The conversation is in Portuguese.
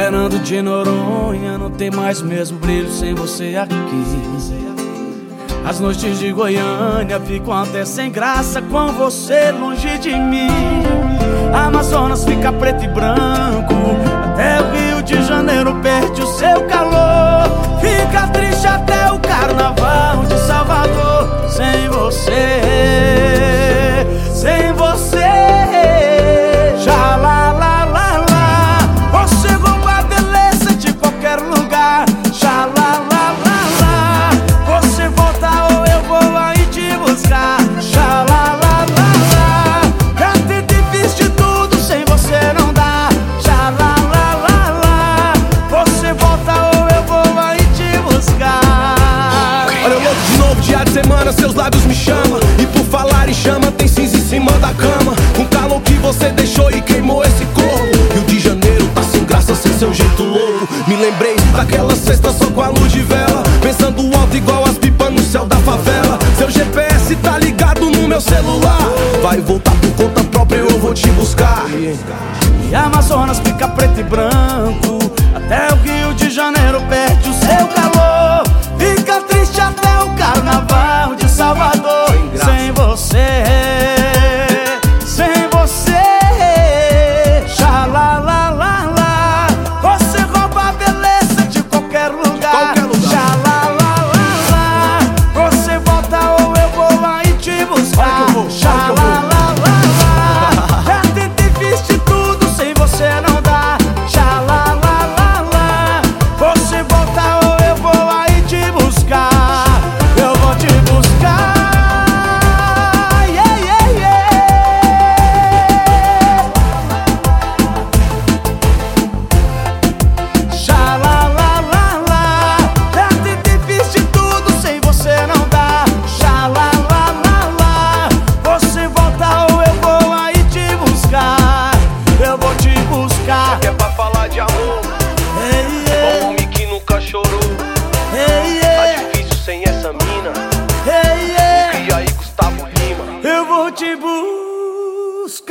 Fernando de Noronha não tem mais mesmo brilho sem você aqui. As noites de Goiânia ficam até sem graça com você longe de mim. Amazonas fica preto e branco, até o Rio de Janeiro perde o seu calor. Fica triste até o carnaval de Salvador sem você, seus lábios me chamam E por falar em chama, tem cinza em cima da cama. Um calor que você deixou e queimou esse corpo. Rio de Janeiro tá sem graça, sem seu jeito louco. Me lembrei daquela sexta só com a luz de vela. Pensando alto igual as pipas no céu da favela. Seu GPS tá ligado no meu celular. Vai voltar por conta própria, eu vou te buscar. E Amazonas fica preto e branco Até o Rio de te buscar